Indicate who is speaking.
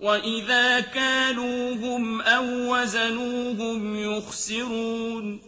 Speaker 1: وَإِذَا كَالُوهُمْ أَو وَّزَنُوهُمْ يُخْسِرُونَ